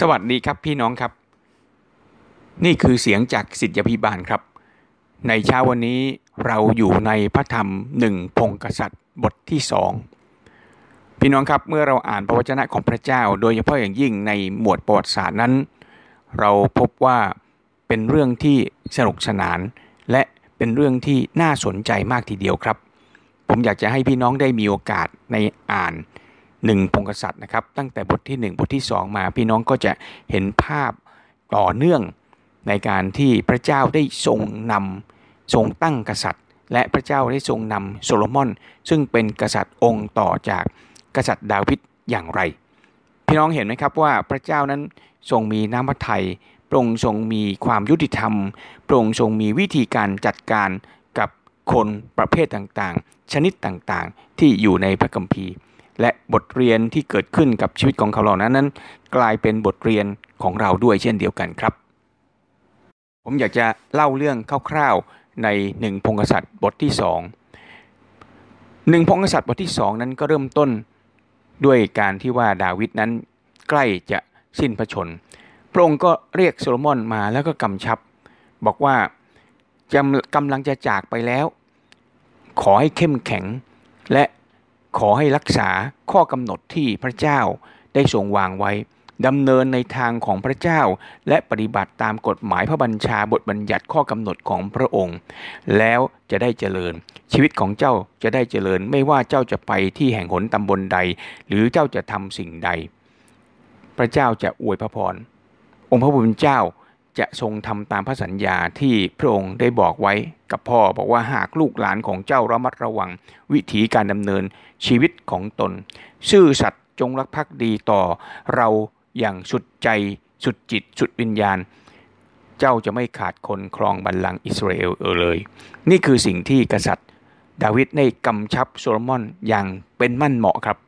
สวัสดีครับพี่น้องครับ นี่คือเสียงจากสิทธิพิบาลครับ ในเช้าวันนี้เราอยู่ในพระธรรมหนึ่งพงกษัตริย์บทที่สองพี่น้องครับเมื่อเราอ่านพระวจนะของพระเจ้า โดยเฉพาะอย่างยิ่งในหมวดประวัติศาสตร์นั้น เราพบว่าเป็นเรื่องที่สนุกสนาน และเป็นเรื่องที่น่าสนใจมากทีเดียวครับ ผมอยากจะให้พี่น้องได้มีโอกาสในอ่าน หนึ่งพงกษัตริย์นะครับ ตั้งแต่บทที่ 1 บทที่ 2 มา พี่น้องก็จะเห็นภาพต่อเนื่องในการที่พระเจ้าได้ทรงนำทรงตั้งกษัตริย์ และพระเจ้าได้ทรงนำโซโลมอน ซึ่งเป็นกษัตริย์องค์ต่อจากกษัตริย์ดาวิดอย่างไร พี่น้องเห็นไหมครับว่าพระเจ้านั้นทรงมีน้ำพระทัยพระองค์ทรงมีความยุติธรรมพระองค์ทรงมีวิธีการจัดการกับคนประเภทต่างๆ ชนิดต่างๆ ที่อยู่ในพระคัมภีร์ และบทเรียนที่เกิดขึ้นกับชีวิตของเขาเหล่านั้นนั้น กลายเป็นบทเรียนของเราด้วยเช่นเดียวกันครับ ผมอยากจะเล่าเรื่องคร่าวๆในหนึ่งพงศษัตริย์บทที่สองหนึ่งพงศษัตริย์บทที่สองนั้นก็เริ่มต้นด้วยการที่ว่าดาวิดนั้นใกล้จะสิ้นพระชน พระองค์ก็เรียกโซโลมอนมาแล้วก็กำชับ บอกว่าจำกำลังจะจากไปแล้ว ขอให้เข้มแข็งและ ขอให้รักษาข้อกำหนดที่พระเจ้าได้ทรงวางไว้ดำเนินในทางของพระเจ้า และปฏิบัติตามกฎหมายพระบัญชาบทบัญญัติข้อกำหนดของพระองค์ แล้วจะได้เจริญ ชีวิตของเจ้าจะได้เจริญ ไม่ว่าเจ้าจะไปที่แห่งหนตำบลใด หรือเจ้าจะทำสิ่งใด พระเจ้าจะอวยพระพรองค์พระผู้เป็นเจ้า จะทรงทำตามพระสัญญาที่พระองค์ได้บอกไว้กับพ่อบอกว่าหากลูกหลานของเจ้าระมัดระวัง วิถีการดำเนินชีวิตของตน ซื่อสัตย์จงรักภักดีต่อเราอย่างสุดใจสุดจิตสุดวิญญาณ เจ้าจะไม่ขาดคนครองบัลลังก์อิสราเอลเออเลย นี่คือสิ่งที่กษัตริย์ดาวิดได้กำชับโซโลมอนอย่างเป็นมั่นเหมาะครับ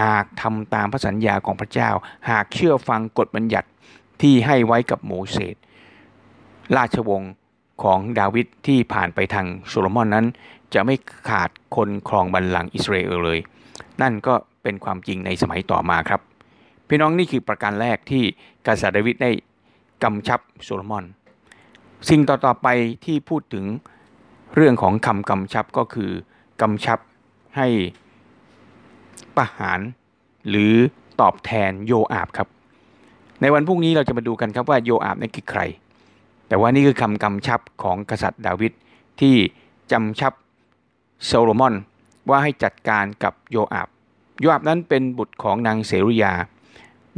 หากทำตามพระสัญญาของพระเจ้า หากเชื่อฟังกฎบัญญัติที่ให้ไว้กับโมเสส ราชวงศ์ของดาวิดที่ผ่านไปทางโซโลมอนนั้น จะไม่ขาดคนครองบัลลังก์อิสราเอลเลย นั่นก็เป็นความจริงในสมัยต่อมาครับ พี่น้องนี่คือประการแรกที่กษัตริย์ดาวิดได้กำชับโซโลมอน สิ่งต่อๆไปที่พูดถึงเรื่องของคำกำชับก็คือกำชับให้ประหารหรือตอบแทนโยอาบครับ ในวันพรุ่งนี้เราจะมาดูกันครับว่าโยอาบนั้นคือใคร แต่ว่านี่คือคำกำชับของกษัตริย์ดาวิดที่จำชับโซโลมอนว่าให้จัดการกับโยอาบ โยอาบนั้นเป็นบุตรของนางเสรุยา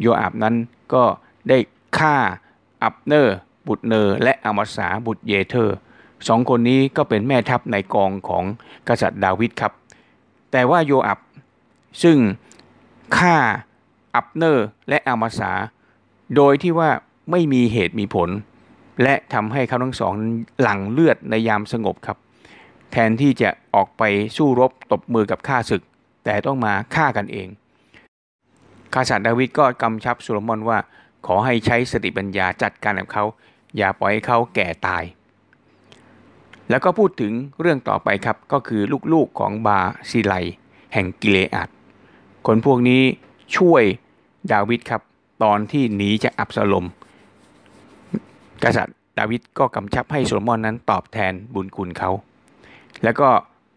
โยอาบนั้นก็ได้ฆ่าอับเนอร์บุตรเนอร์และอามาสาบุตรเยเธอร์สองคนนี้ก็เป็นแม่ทัพในกองของกษัตริย์ดาวิดครับ แต่ว่าโยอับซึ่งฆ่าอับเนอร์และอามาสา โดยที่ว่าไม่มีเหตุมีผล และทำให้เขาทั้งสองหลั่งเลือดในยามสงบครับ แทนที่จะออกไปสู้รบตบมือกับข้าศึก แต่ต้องมาฆ่ากันเองข้าสัตดาวิดก็กำชับโซโลมอนว่า ขอให้ใช้สติปัญญาจัดการกับเขา อย่าปล่อยให้เขาแก่ตาย แล้วก็พูดถึงเรื่องต่อไปครับก็คือลูกๆของบาซิไล แห่งกิเลอัดคนพวกนี้ช่วยดาวิดครับ ตอนที่หนีจากอับซาลม กษัตริย์ดาวิดก็กำชับให้โซโลมอนนั้นตอบแทนบุญคุณเขา แล้วก็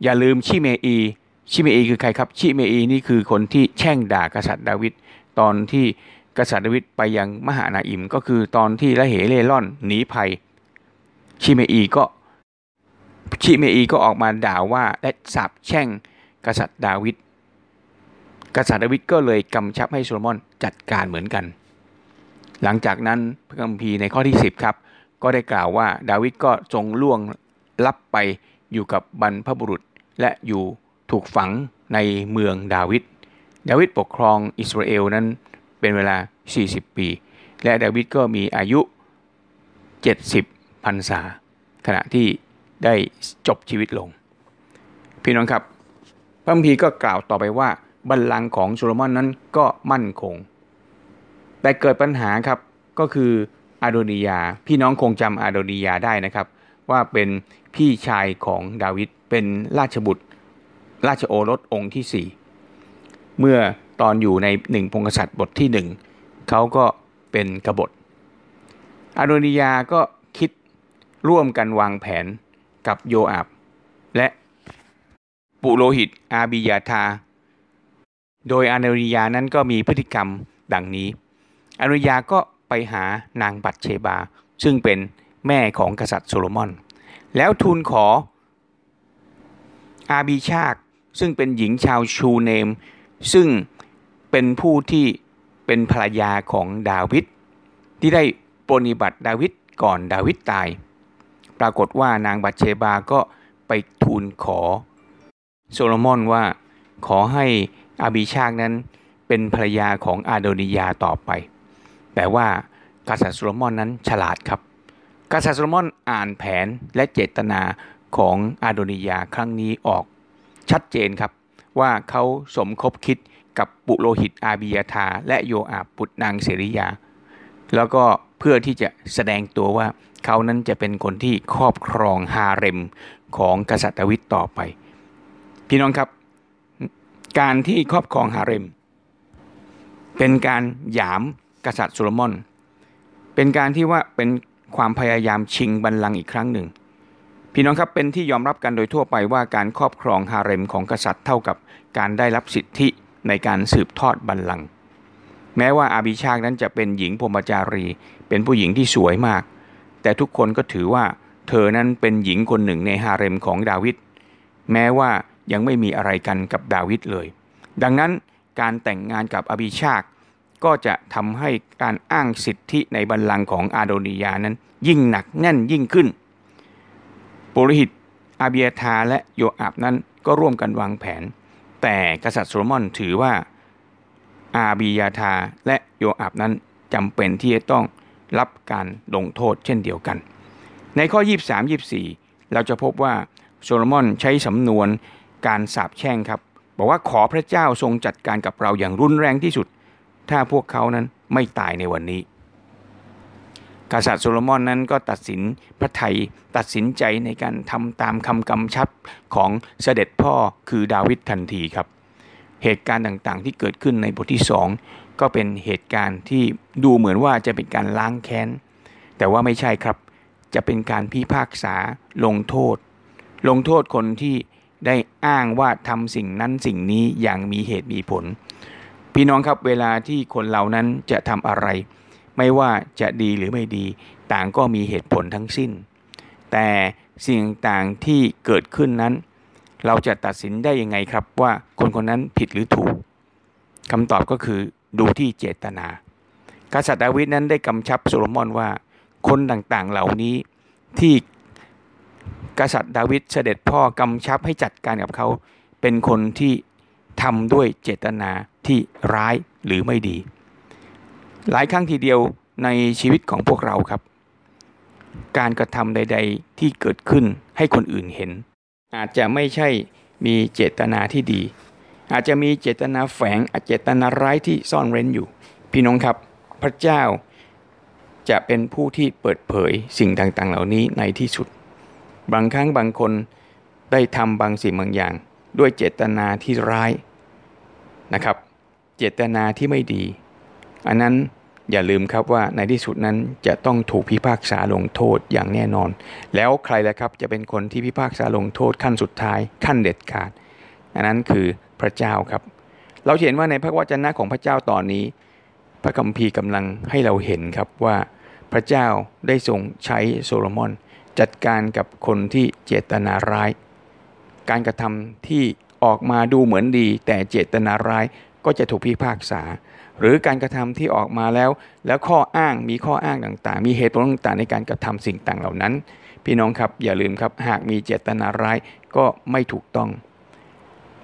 อย่าลืมชิเมอี ชิเมอีคือใครครับ ชิเมอีนี่คือคนที่แช่งด่ากษัตริย์ดาวิดตอนที่กษัตริย์ดาวิดไปยังมหานาอิม ก็คือตอนที่ระเหเร่ร่อนหนีภัย ชิเมอีก็ชิเมอีก็ออกมาด่าว่าและสาบแช่งกษัตริย์ดาวิดกษัตริย์ดาวิดก็เลยกำชับให้โซโลมอนจัดการเหมือนกัน หลังจากนั้นพระคัมภีร์ในข้อที่ 10ครับก็ได้กล่าวว่าดาวิดก็ทรงล่วงลับไปอยู่กับบรรพบุรุษ และอยู่ถูกฝังในเมืองดาวิดดาวิดปกครองอิสราเอลนั้นเป็นเวลา 40 ปี และดาวิดก็มีอายุ 70พรรษา ขณะที่ได้จบชีวิตลง พี่น้องครับพระคัมภีร์ก็กล่าวต่อไปว่าบัลลังก์ของโซโลมอนนั้นก็มั่นคง แต่เกิดปัญหาครับก็คืออาโดนียา พี่น้องคงจำอาโดนียาได้นะครับ ว่าเป็นพี่ชายของดาวิดเป็นราชบุตร ราชโอรสองค์ที่สี่เมื่อตอนอยู่ในหนึ่งพงศษัตริย์บทที่หนึ่งเขาก็เป็นกบฏอาโดนิยาก็คิดร่วมกันวางแผนกับโยอาบ และปุโรหิตอาบิยาธา โดยอาโดนิยานั้นก็มีพฤติกรรมดังนี้ อาโดนิยาก็ไปหานางบัตเชบา ซึ่งเป็นแม่ของกษัตริย์โซโลมอน แล้วทูลขออาบีชากซึ่งเป็นหญิงชาวชูเนม ซึ่งเป็นผู้ที่เป็นภรรยาของดาวิดที่ได้ปฏิบัติดาวิดก่อนดาวิดตาย ปรากฏว่านางบัตเชบาก็ไปทูลขอ โซโลมอนว่าขอให้อาบีชากนั้นเป็นภรรยาของอาโดนิยาต่อไป แต่ว่ากษัตริย์โซโลมอนนั้นฉลาดครับ กษัตริย์โซโลมอนอ่านแผนและเจตนาของอาโดนิยาครั้งนี้ออก ชัดเจนครับว่าเขาสมคบคิดกับปุโรหิตอาบียาธาร์และโยอาบบุตรนางเศรุยาห์ แล้วก็เพื่อที่จะแสดงตัวว่าเขานั้นจะเป็นคนที่ครอบครองฮาเร็มของกษัตริย์ดาวิดต่อไป พี่น้องครับ การที่ครอบครองฮาเร็ม เป็นการหยาม กษัตริย์โซโลมอน เป็นการที่ว่าเป็นความพยายามชิงบัลลังก์อีกครั้งหนึ่ง พี่น้องครับเป็นที่ยอมรับกันโดยทั่วไปว่าการครอบครองฮาเร็มของกษัตริย์เท่ากับการได้รับสิทธิในการสืบทอดบัลลังก์แม้ว่าอาบิชากนั้นจะเป็นหญิงพรมจารี เป็นผู้หญิงที่สวยมาก แต่ทุกคนก็ถือว่าเธอนั้นเป็นหญิงคนหนึ่งในฮาเร็มของดาวิดแม้ว่ายังไม่มีอะไรกันกับดาวิดเลย ดังนั้นการแต่งงานกับอาบิชาก ก็จะทำให้การอ้างสิทธิในบัลลังก์ของอาโดนิยานั้น ยิ่งหนักแน่นยิ่งขึ้นปุโรหิตอาเบียธาและโยอาบนั้นก็ร่วมกันวางแผน แต่กษัตริย์โซโลมอนถือว่าอาบียาธาและโยอาบนั้นจำเป็นที่จะต้องรับการลงโทษเช่นเดียวกัน ในข้อ 23 24 เราจะพบว่าโซโลมอนใช้สำนวนการสาบแช่งครับ บอกว่าขอพระเจ้าทรงจัดการกับเราอย่างรุนแรงที่สุด ถ้าพวกเขานั้นไม่ตายในวันนี้ กษัตริย์โซโลมอนนั้นก็ตัดสินพระไทยตัดสินใจในการทำตามคำกำชับของเสด็จพ่อคือดาวิดทันทีครับ เหตุการณ์ต่างๆที่เกิดขึ้นในบทที่สองก็เป็นเหตุการณ์ที่ดูเหมือนว่าจะเป็นการล้างแค้น แต่ว่าไม่ใช่ครับ จะเป็นการพิพากษาลงโทษ ลงโทษคนที่ได้อ้างว่าทำสิ่งนั้นสิ่งนี้อย่างมีเหตุมีผล พี่น้องครับเวลาที่คนเหล่านั้นจะทำอะไร ไม่ว่าจะดีหรือไม่ดี ต่างก็มีเหตุผลทั้งสิ้น แต่สิ่งต่างที่เกิดขึ้นนั้น เราจะตัดสินได้ยังไงครับว่าคนคนนั้นผิดหรือถูกคำตอบก็คือดูที่เจตนา กษัตริย์ดาวิดนั้นได้กำชับโซโลมอนว่า คนต่างๆเหล่านี้ที่กษัตริย์ดาวิดเสด็จพ่อกำชับให้จัดการกับเขา เป็นคนที่ ทำด้วยเจตนาที่ร้ายหรือไม่ดี หลายครั้งทีเดียวในชีวิตของพวกเราครับ การกระทำใด ๆ ที่เกิดขึ้นให้คนอื่นเห็น อาจจะไม่ใช่มีเจตนาที่ดี อาจจะมีเจตนาแฝงอาจเจตนาร้ายที่ซ่อนเร้นอยู่ พี่น้องครับพระเจ้าจะเป็นผู้ที่เปิดเผยสิ่งต่างๆ เหล่านี้ในที่สุด บางครั้งบางคนได้ทำบางสิ่งบางอย่าง ด้วยเจตนาที่ร้าย นะครับ เจตนาที่ไม่ดี อันนั้นอย่าลืมครับว่าในที่สุดนั้นจะต้องถูกพิพากษาลงโทษอย่างแน่นอน แล้วใครละครับจะเป็นคนที่พิพากษาลงโทษขั้นสุดท้ายขั้นเด็ดขาด อันนั้นคือพระเจ้าครับ เราเห็นว่าในพระวจนะของพระเจ้าตอนนี้ พระคัมภีร์กำลังให้เราเห็นครับว่าพระเจ้าได้ทรงใช้โซโลมอน จัดการกับคนที่เจตนาร้าย การกระทำที่ ออกมาดูเหมือนดี แต่เจตนาร้ายก็จะถูกพิพากษา หรือการกระทำที่ออกมาแล้ว แล้วข้ออ้างมีข้ออ้างต่างๆ มีเหตุผลต่างๆในการกระทำสิ่งต่างเหล่านั้น พี่น้องครับอย่าลืมครับหากมีเจตนาร้ายก็ไม่ถูกต้อง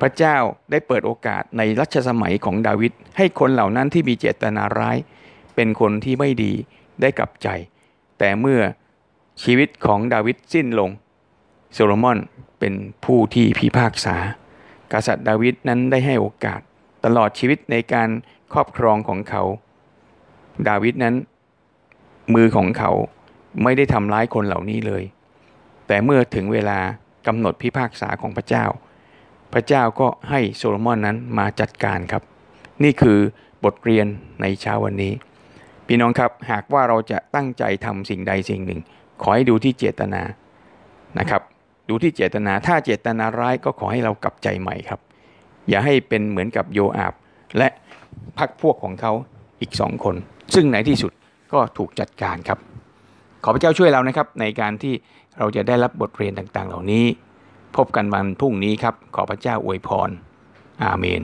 พระเจ้าได้เปิดโอกาสในรัชสมัยของดาวิดให้คนเหล่านั้นที่มีเจตนาร้าย เป็นคนที่ไม่ดีได้กลับใจ แต่เมื่อชีวิตของดาวิดสิ้นลงโซโลมอนเป็นผู้ที่พิพากษา กษัตริย์ดาวิดนั้นได้ให้โอกาสตลอดชีวิตในการครอบครองของเขา ดาวิดนั้น มือของเขาไม่ได้ทำร้ายคนเหล่านี้เลย แต่เมื่อถึงเวลากำหนดพิพากษาของพระเจ้า พระเจ้าก็ให้โซโลมอนนั้นมาจัดการครับ นี่คือบทเรียนในเช้าวันนี้ พี่น้องครับหากว่าเราจะตั้งใจทำสิ่งใดสิ่งหนึ่ง ขอให้ดูที่เจตนานะครับ ดูที่เจตนา ถ้าเจตนาร้ายก็ขอให้เรากลับใจใหม่ครับ อย่าให้เป็นเหมือนกับโยอาบ และพักพวกของเขาอีกสองคน ซึ่งในที่สุดก็ถูกจัดการครับ ขอพระเจ้าช่วยเรานะครับ ในการที่เราจะได้รับบทเรียนต่างๆ เหล่านี้ พบกันวันพรุ่งนี้ครับ ขอพระเจ้าอวยพร อาเมน